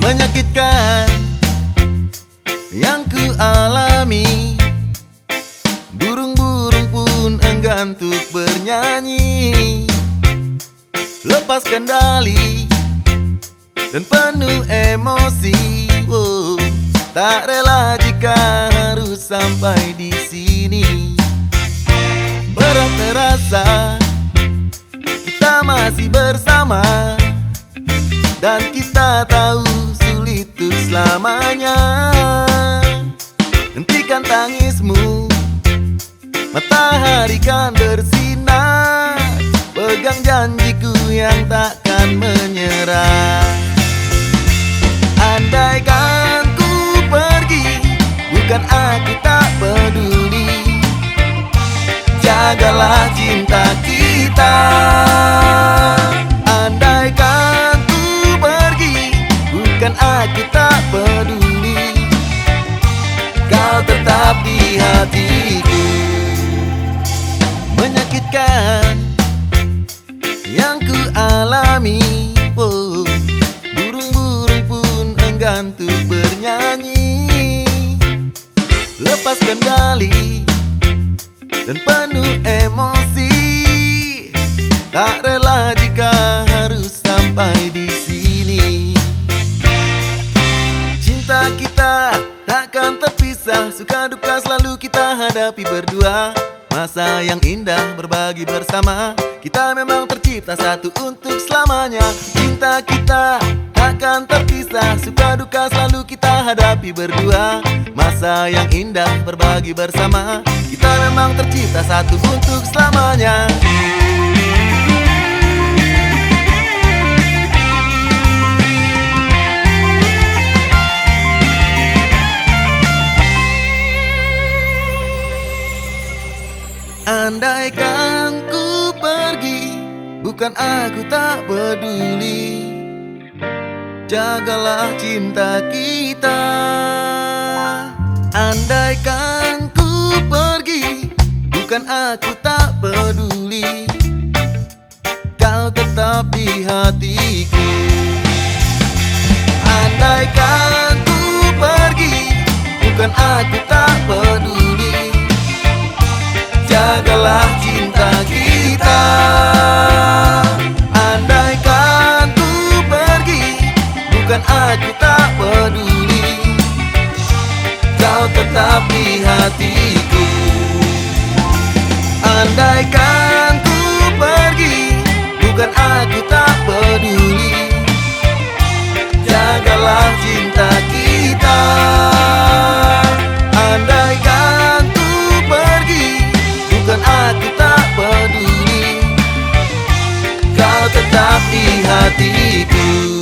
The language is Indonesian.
Menyakitkan yang ku alami. Burung-burung pun enggan untuk bernyanyi. Lepas kendali dan penuh emosi. Wow, Tak rela jika sampai di sini. Berat terasa kita masih bersama. Dan kita tahu sulit untuk selamanya. Hentikan tangismu Matahari kan bersinar. Pegang janjiku yang takkan menyerah Bukan aku tak peduli. Jagalah cinta kita. Andaikan ku pergi Bukan aku tak peduli. Kau tetap di hatiku. Menyakitkan Yang ku alami. Oh, Burung-burung pun enggan untuk bernyanyi Lepas kendali dan penuh emosi. Tak rela jika harus sampai di sini. Cinta kita takkan terpisah. Suka duka selalu kita hadapi berdua. Masa yang indah berbagi bersama. Kita memang tercipta satu untuk selamanya. Cinta kita takkan terpisah. Suka hadapi berdua. Masa yang indah berbagi bersama. Kita memang tercipta satu untuk selamanya. Andaikan ku pergi Bukan aku tak peduli Jagalah cinta kita. Andaikan ku pergi Bukan aku tak peduli. Kau tetap di hatiku. Andaikan ku pergi Bukan aku tak peduli. Jagalah bukan aku tak peduli. Kau tetap di hatiku. Andaikan ku pergi Bukan aku tak peduli. Jagalah cinta kita. Andaikan ku pergi Bukan aku tak peduli. Kau tetap di hatiku.